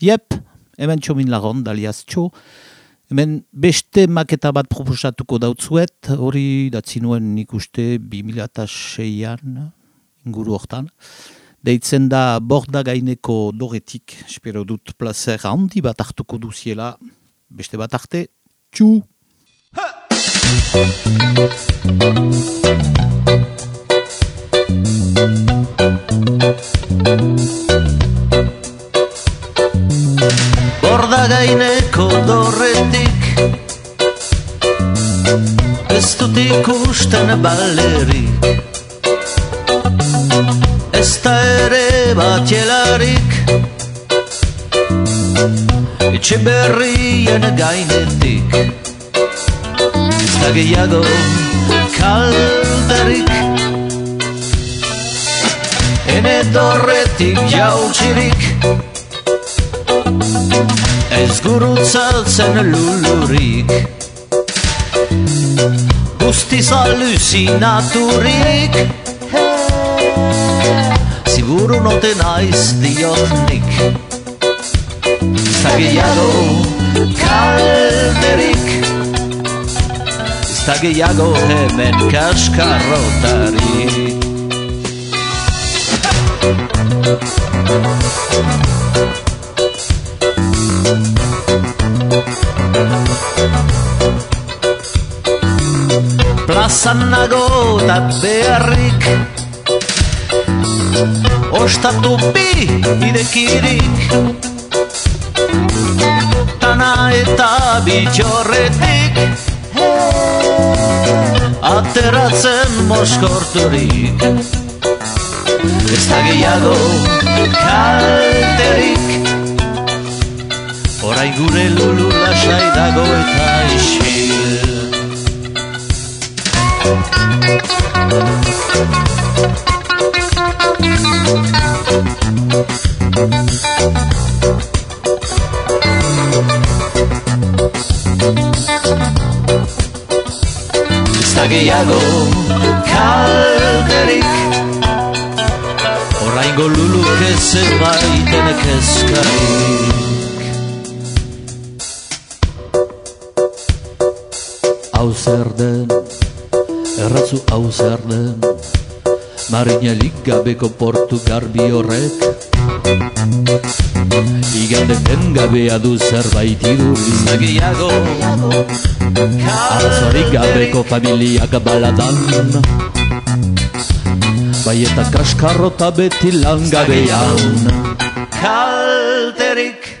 Jep, hemen txomin lagon, daliaz txo. Hemen beste maketa bat proposatuko dautzuet, hori datzi nuen nik uste 2006an, inguru hortan. Deitzen da borda gaineko doretik, espero dut placer handi bat hartuko duziela, beste bat arte, txu! Borda gaineko dorretik. Ez dut ikusten balerik. Ez da ere bat jelarik. Etxe berrien gainetik. Ez da gehiago kalderik. Ene dorretik jautsirik Ez gurutzatzen lulurik. Guztiz alucinaturik Ziguru note naiz diotnik Zagiago kalderik Zagiago hemen kaskarrotarik Plazan nago da beharrik. Ostatu bi idekirik. Tana eta bitxorretik. Ateratzen moskorturik Ez da gehiago kalterik. Horai gure lulu lasai dago eta isil gehiago kalderik Horraingo luluk ez emaiten kezkarik. Hau zer den, erratzu hau zer den Marinalik gabeko portu garbi horrek. Igandeten gabea du zerbait iduriz Nagiago Arazorik gabeko familiak baladan. Bai eta kaskarrota beti langabean Kalterik